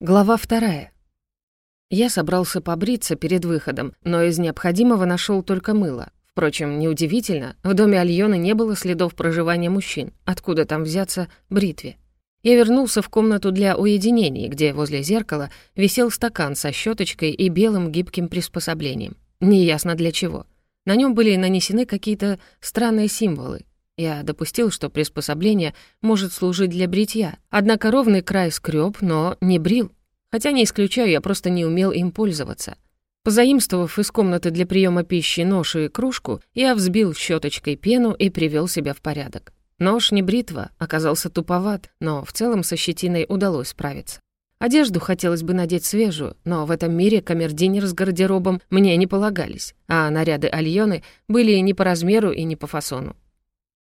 Глава вторая. Я собрался побриться перед выходом, но из необходимого нашел только мыло. Впрочем, неудивительно, в доме Альоны не было следов проживания мужчин. Откуда там взяться бритве? Я вернулся в комнату для уединений, где возле зеркала висел стакан со щеточкой и белым гибким приспособлением. Неясно для чего. На нем были нанесены какие-то странные символы. Я допустил, что приспособление может служить для бритья, однако ровный край скреб, но не брил. Хотя не исключаю, я просто не умел им пользоваться. Позаимствовав из комнаты для приема пищи нож и кружку, я взбил щеточкой пену и привел себя в порядок. Нож не бритва, оказался туповат, но в целом со щетиной удалось справиться. Одежду хотелось бы надеть свежую, но в этом мире камердинер с гардеробом мне не полагались, а наряды Альоны были не по размеру и не по фасону.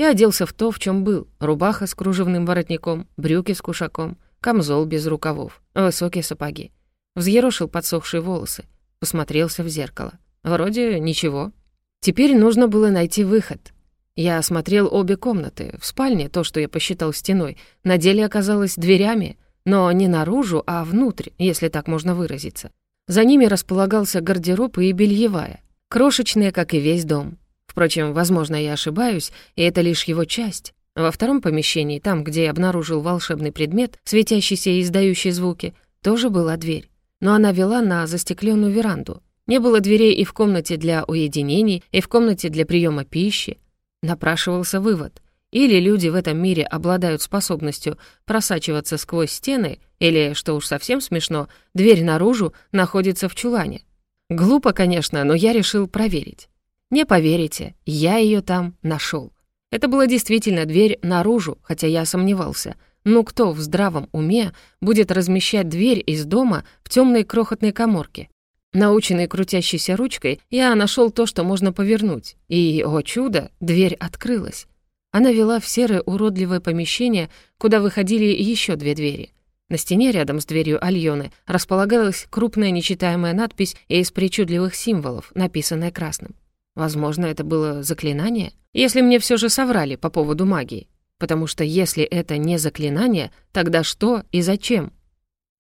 Я оделся в то, в чем был. Рубаха с кружевным воротником, брюки с кушаком, камзол без рукавов, высокие сапоги. Взъерошил подсохшие волосы, посмотрелся в зеркало. Вроде ничего. Теперь нужно было найти выход. Я осмотрел обе комнаты. В спальне то, что я посчитал стеной, на деле оказалось дверями, но не наружу, а внутрь, если так можно выразиться. За ними располагался гардероб и бельевая, крошечные, как и весь дом. Впрочем, возможно, я ошибаюсь, и это лишь его часть. Во втором помещении, там, где я обнаружил волшебный предмет, светящийся и издающий звуки, тоже была дверь. Но она вела на застекленную веранду. Не было дверей и в комнате для уединений, и в комнате для приема пищи. Напрашивался вывод. Или люди в этом мире обладают способностью просачиваться сквозь стены, или, что уж совсем смешно, дверь наружу находится в чулане. Глупо, конечно, но я решил проверить. Не поверите, я ее там нашел. Это была действительно дверь наружу, хотя я сомневался. Ну кто в здравом уме будет размещать дверь из дома в темной крохотной коморке? Наученный крутящейся ручкой, я нашел то, что можно повернуть. И, о чудо, дверь открылась. Она вела в серое уродливое помещение, куда выходили еще две двери. На стене рядом с дверью Альоны располагалась крупная нечитаемая надпись из причудливых символов, написанная красным. Возможно, это было заклинание? Если мне все же соврали по поводу магии. Потому что если это не заклинание, тогда что и зачем?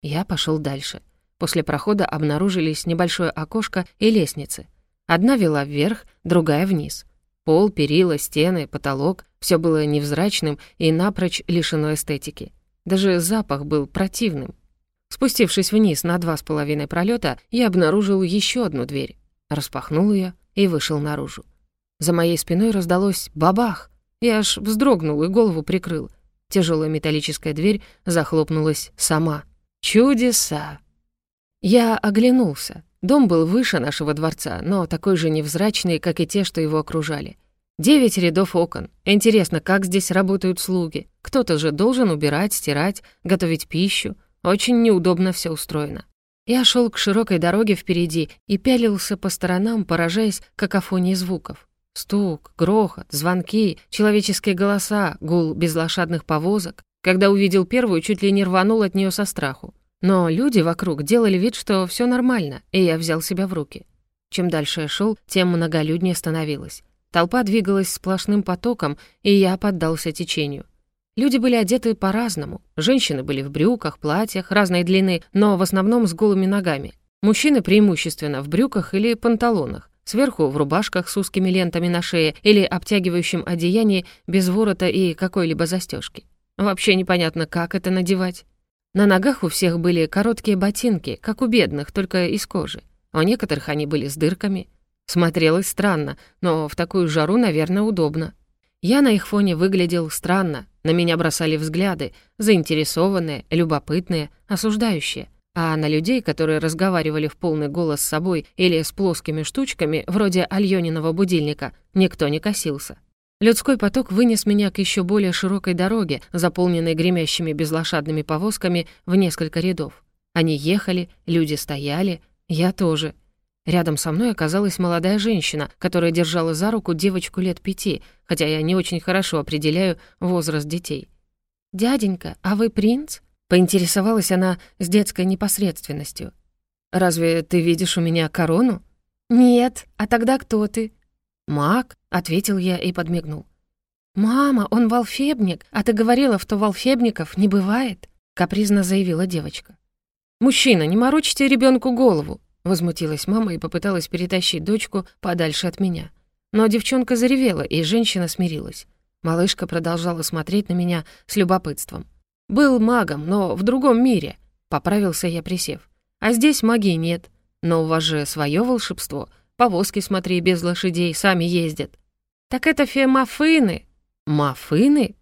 Я пошел дальше. После прохода обнаружились небольшое окошко и лестницы. Одна вела вверх, другая вниз. Пол, перила, стены, потолок — все было невзрачным и напрочь лишено эстетики. Даже запах был противным. Спустившись вниз на два с половиной пролета, я обнаружил еще одну дверь. Распахнул ее и вышел наружу. За моей спиной раздалось бабах. Я аж вздрогнул и голову прикрыл. Тяжелая металлическая дверь захлопнулась сама. Чудеса! Я оглянулся. Дом был выше нашего дворца, но такой же невзрачный, как и те, что его окружали. Девять рядов окон. Интересно, как здесь работают слуги? Кто-то же должен убирать, стирать, готовить пищу. Очень неудобно все устроено. Я шел к широкой дороге впереди и пялился по сторонам, поражаясь какофонией звуков. Стук, грохот, звонки, человеческие голоса, гул безлошадных повозок. Когда увидел первую, чуть ли не рванул от нее со страху. Но люди вокруг делали вид, что все нормально, и я взял себя в руки. Чем дальше я шел, тем многолюднее становилось. Толпа двигалась сплошным потоком, и я поддался течению. Люди были одеты по-разному. Женщины были в брюках, платьях разной длины, но в основном с голыми ногами. Мужчины преимущественно в брюках или панталонах, сверху в рубашках с узкими лентами на шее или обтягивающем одеянии без ворота и какой-либо застежки. Вообще непонятно, как это надевать. На ногах у всех были короткие ботинки, как у бедных, только из кожи. У некоторых они были с дырками. Смотрелось странно, но в такую жару, наверное, удобно. Я на их фоне выглядел странно, на меня бросали взгляды, заинтересованные, любопытные, осуждающие. А на людей, которые разговаривали в полный голос с собой или с плоскими штучками, вроде Альониного будильника, никто не косился. Людской поток вынес меня к еще более широкой дороге, заполненной гремящими безлошадными повозками в несколько рядов. Они ехали, люди стояли, я тоже — Рядом со мной оказалась молодая женщина, которая держала за руку девочку лет пяти, хотя я не очень хорошо определяю возраст детей. «Дяденька, а вы принц?» — поинтересовалась она с детской непосредственностью. «Разве ты видишь у меня корону?» «Нет, а тогда кто ты?» «Маг», — ответил я и подмигнул. «Мама, он волшебник, а ты говорила, что волшебников не бывает», — капризно заявила девочка. «Мужчина, не морочите ребенку голову!» Возмутилась мама и попыталась перетащить дочку подальше от меня. Но девчонка заревела, и женщина смирилась. Малышка продолжала смотреть на меня с любопытством. «Был магом, но в другом мире», — поправился я, присев. «А здесь магии нет. Но у вас же свое волшебство. Повозки, смотри, без лошадей, сами ездят». «Так это фемафыны». «Мафыны?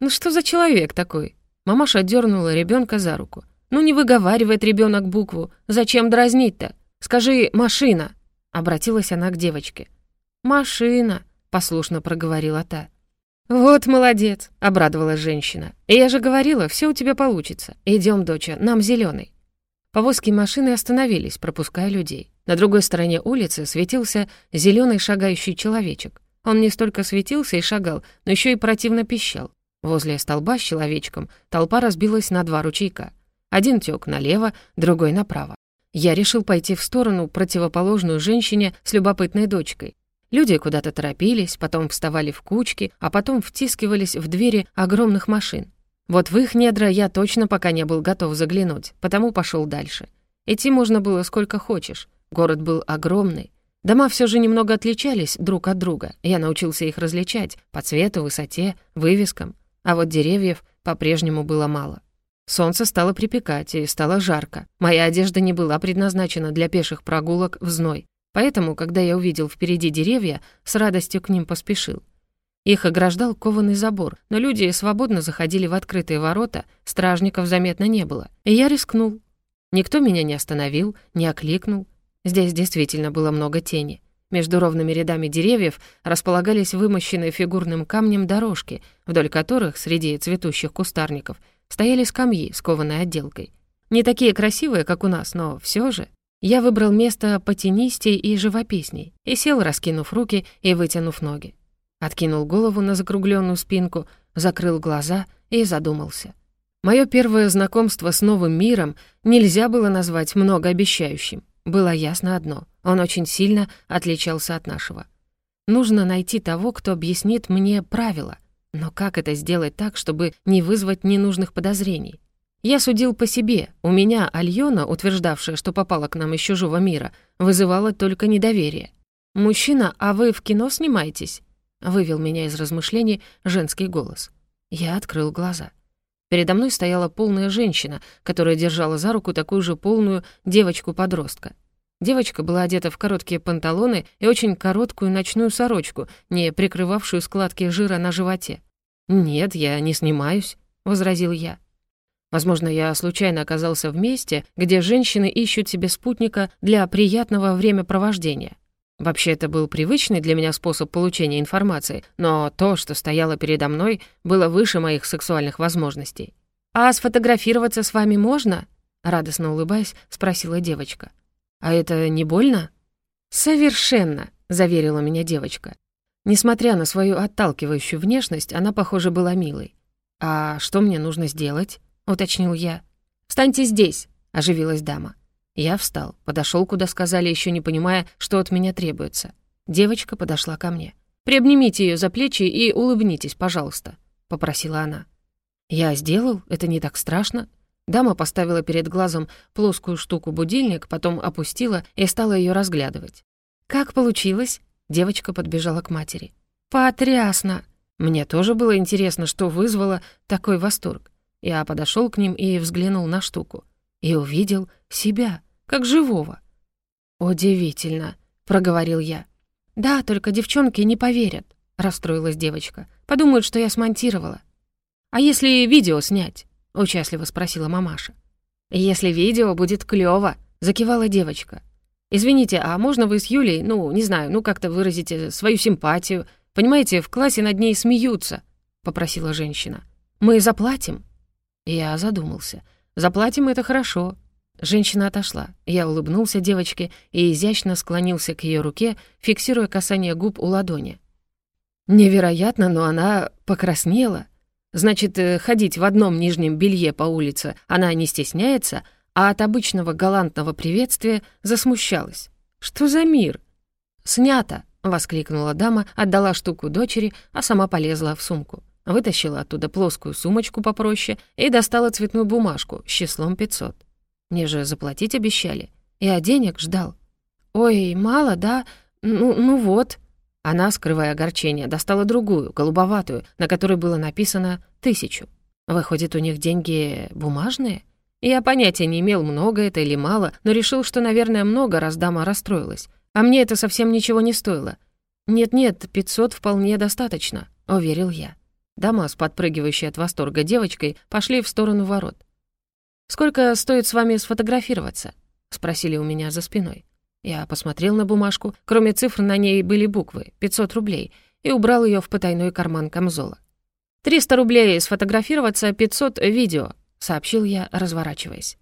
Ну что за человек такой?» Мамаша дернула ребенка за руку. «Ну не выговаривает ребенок букву. Зачем дразнить-то? Скажи «машина». Обратилась она к девочке. «Машина», — послушно проговорила та. «Вот молодец», — обрадовалась женщина. «Я же говорила, все у тебя получится. Идем, доча, нам зеленый. Повозки машины остановились, пропуская людей. На другой стороне улицы светился зеленый шагающий человечек. Он не столько светился и шагал, но еще и противно пищал. Возле столба с человечком толпа разбилась на два ручейка. Один тек налево, другой направо. Я решил пойти в сторону, противоположную женщине с любопытной дочкой. Люди куда-то торопились, потом вставали в кучки, а потом втискивались в двери огромных машин. Вот в их недра я точно пока не был готов заглянуть, потому пошел дальше. Идти можно было сколько хочешь. Город был огромный. Дома все же немного отличались друг от друга. Я научился их различать по цвету, высоте, вывескам. А вот деревьев по-прежнему было мало. Солнце стало припекать, и стало жарко. Моя одежда не была предназначена для пеших прогулок в зной. Поэтому, когда я увидел впереди деревья, с радостью к ним поспешил. Их ограждал кованый забор, но люди свободно заходили в открытые ворота, стражников заметно не было. И я рискнул. Никто меня не остановил, не окликнул. Здесь действительно было много тени. Между ровными рядами деревьев располагались вымощенные фигурным камнем дорожки, вдоль которых, среди цветущих кустарников, стояли скамьи с кованой отделкой. Не такие красивые, как у нас, но все же. Я выбрал место потенистей и живописней и сел, раскинув руки и вытянув ноги. Откинул голову на закругленную спинку, закрыл глаза и задумался. Мое первое знакомство с новым миром нельзя было назвать многообещающим. Было ясно одно — он очень сильно отличался от нашего. Нужно найти того, кто объяснит мне правила. Но как это сделать так, чтобы не вызвать ненужных подозрений? Я судил по себе. У меня Альона, утверждавшая, что попала к нам из чужого мира, вызывала только недоверие. «Мужчина, а вы в кино снимаетесь?» — вывел меня из размышлений женский голос. Я открыл глаза. Передо мной стояла полная женщина, которая держала за руку такую же полную девочку-подростка. Девочка была одета в короткие панталоны и очень короткую ночную сорочку, не прикрывавшую складки жира на животе. «Нет, я не снимаюсь», — возразил я. Возможно, я случайно оказался в месте, где женщины ищут себе спутника для приятного времяпровождения. Вообще, это был привычный для меня способ получения информации, но то, что стояло передо мной, было выше моих сексуальных возможностей. «А сфотографироваться с вами можно?» — радостно улыбаясь, спросила девочка. «А это не больно?» «Совершенно», — заверила меня девочка. Несмотря на свою отталкивающую внешность, она, похоже, была милой. «А что мне нужно сделать?» уточнил я. «Встаньте здесь», — оживилась дама. Я встал, подошел, куда сказали, еще не понимая, что от меня требуется. Девочка подошла ко мне. «Приобнимите ее за плечи и улыбнитесь, пожалуйста», — попросила она. Я сделал, это не так страшно. Дама поставила перед глазом плоскую штуку-будильник, потом опустила и стала ее разглядывать. «Как получилось?» — девочка подбежала к матери. «Потрясно!» Мне тоже было интересно, что вызвало такой восторг. Я подошел к ним и взглянул на штуку. И увидел себя, как живого. «Удивительно», — проговорил я. «Да, только девчонки не поверят», — расстроилась девочка. «Подумают, что я смонтировала». «А если видео снять?» — участливо спросила мамаша. «Если видео, будет клёво», — закивала девочка. «Извините, а можно вы с Юлей, ну, не знаю, ну как-то выразите свою симпатию? Понимаете, в классе над ней смеются», — попросила женщина. «Мы заплатим». Я задумался. «Заплатим это хорошо». Женщина отошла. Я улыбнулся девочке и изящно склонился к ее руке, фиксируя касание губ у ладони. Невероятно, но она покраснела. Значит, э, ходить в одном нижнем белье по улице она не стесняется, а от обычного галантного приветствия засмущалась. «Что за мир?» «Снято!» — воскликнула дама, отдала штуку дочери, а сама полезла в сумку. Вытащила оттуда плоскую сумочку попроще и достала цветную бумажку с числом 500. Мне же заплатить обещали. Я денег ждал. «Ой, мало, да? Ну, ну вот». Она, скрывая огорчение, достала другую, голубоватую, на которой было написано «тысячу». Выходит, у них деньги бумажные? Я понятия не имел, много это или мало, но решил, что, наверное, много, раз дама расстроилась. А мне это совсем ничего не стоило. «Нет-нет, 500 вполне достаточно», — уверил я. Дама с подпрыгивающей от восторга девочкой пошли в сторону ворот. «Сколько стоит с вами сфотографироваться?» — спросили у меня за спиной. Я посмотрел на бумажку, кроме цифр на ней были буквы, 500 рублей, и убрал ее в потайной карман камзола. «300 рублей сфотографироваться, 500 видео», — сообщил я, разворачиваясь.